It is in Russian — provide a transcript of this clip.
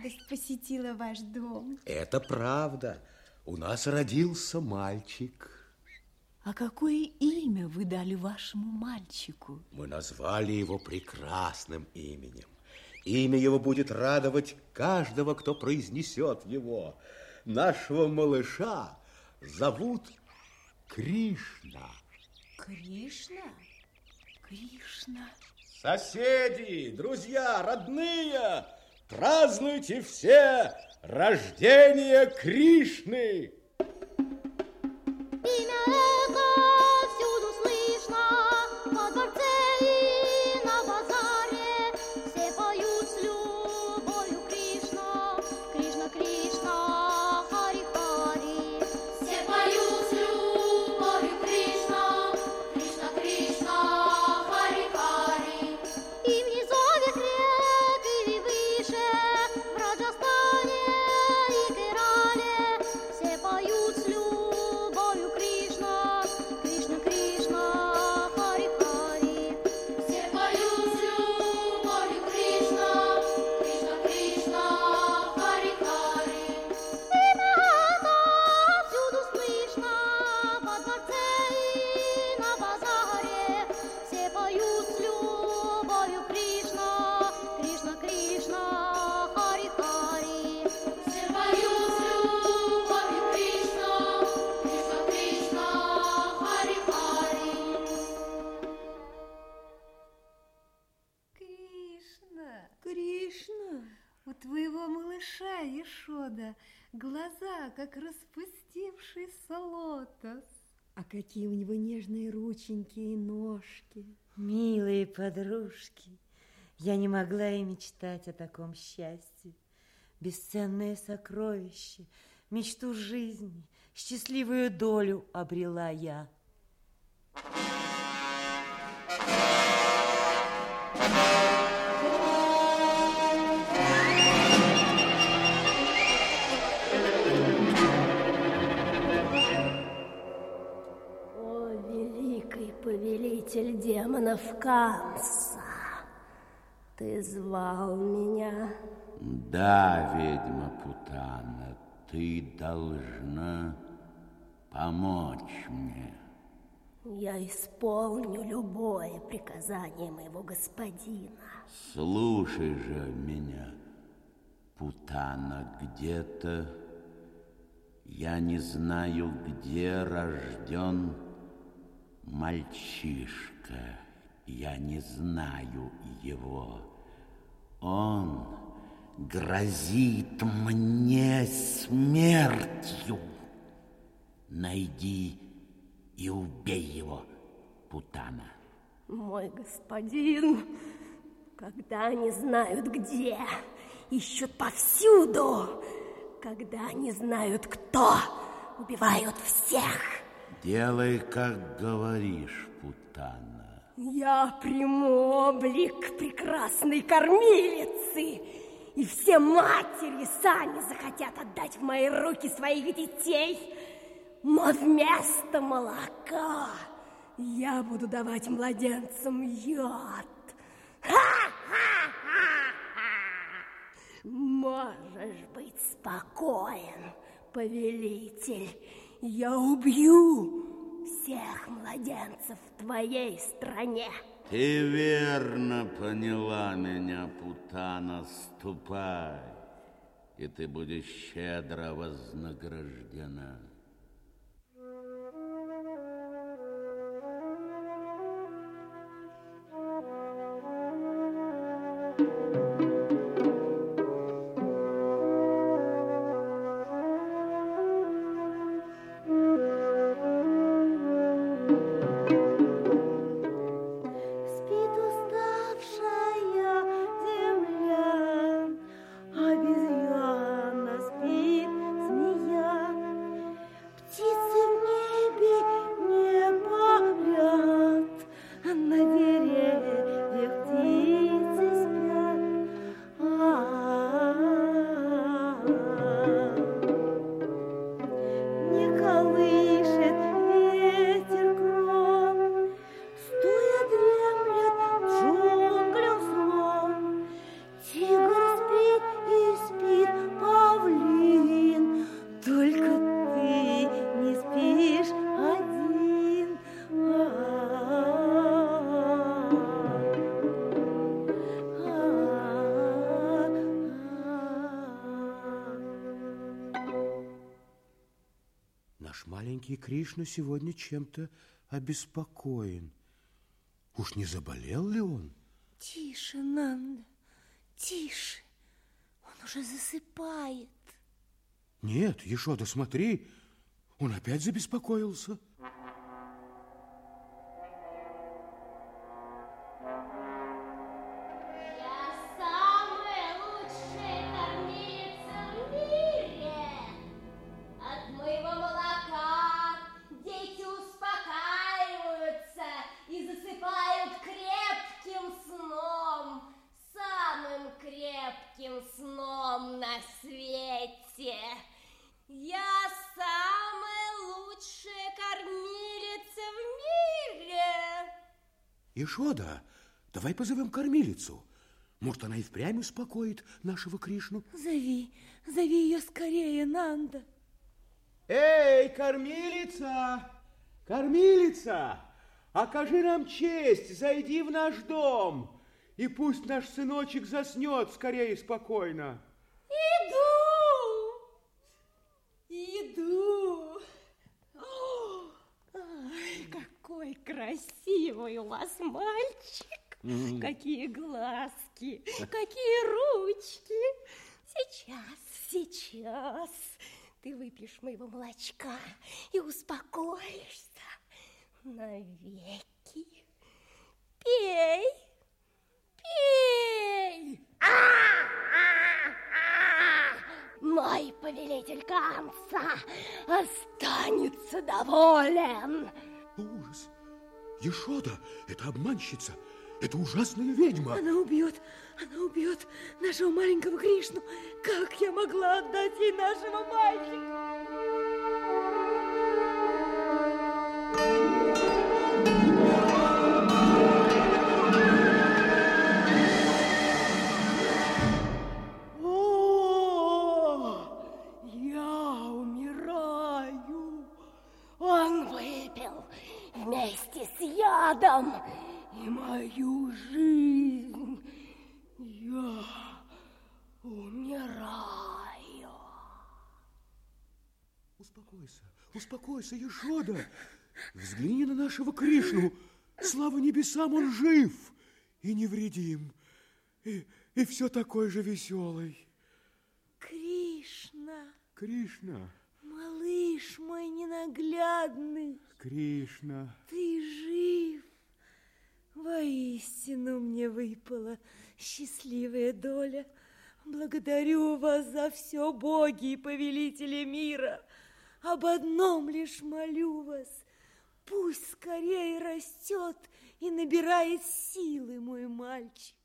Радость посетила ваш дом. Это правда. У нас родился мальчик. А какое имя вы дали вашему мальчику? Мы назвали его прекрасным именем. Имя его будет радовать каждого, кто произнесет его. Нашего малыша зовут Кришна. Кришна? Кришна? Соседи, друзья, родные, празднуйте все рождение Кришны! Глаза, как распустившийся лотос. А какие у него нежные рученьки и ножки. Милые подружки, я не могла и мечтать о таком счастье. Бесценное сокровище, мечту жизни, счастливую долю обрела я. Повелитель демонов Канса. Ты звал меня? Да, ведьма Путана, ты должна помочь мне. Я исполню любое приказание моего господина. Слушай же меня, Путана, где-то, я не знаю, где рожден мальчишка, я не знаю его. Он грозит мне смертью. Найди и убей его, Путана. Мой господин, когда они знают где, ищут повсюду. Когда они знают кто, убивают всех. Делай, как говоришь, Путана. Я приму облик прекрасной кормилицы, и все матери сами захотят отдать в мои руки своих детей. Но вместо молока я буду давать младенцам яд. Можешь быть спокоен, повелитель я убью всех младенцев в твоей стране. Ты верно поняла меня, Путана, ступай, и ты будешь щедро вознаграждена. Маленький Кришна сегодня чем-то обеспокоен. Уж не заболел ли он? Тише, Нанда, тише. Он уже засыпает. Нет, Ешода, смотри, он опять забеспокоился. Ешода, давай позовем кормилицу. Может, она и впрямь успокоит нашего Кришну? Зови, зови ее скорее, Нанда. Эй, кормилица! Кормилица! Окажи нам честь, зайди в наш дом, и пусть наш сыночек заснет скорее и спокойно. Красивый у вас мальчик! Какие глазки, какие ручки! Сейчас, сейчас ты выпьешь моего молочка и успокоишься навеки. Пей, пей! Мой повелитель Камса останется доволен. Ужас! Ешода, это обманщица, это ужасная ведьма. Она убьет, она убьет нашего маленького Кришну. Как я могла отдать ей нашего мальчика? Вместе с ядом и мою жизнь. Я умираю. Успокойся, успокойся, Ешода. Взгляни на нашего Кришну. Слава небесам, он жив и невредим. И, и все такой же веселый. Кришна, Кришна, малыш мой ненаглядный, Кришна. ты жив. Воистину мне выпала счастливая доля. Благодарю вас за все, боги и повелители мира. Об одном лишь молю вас. Пусть скорее растет и набирает силы мой мальчик.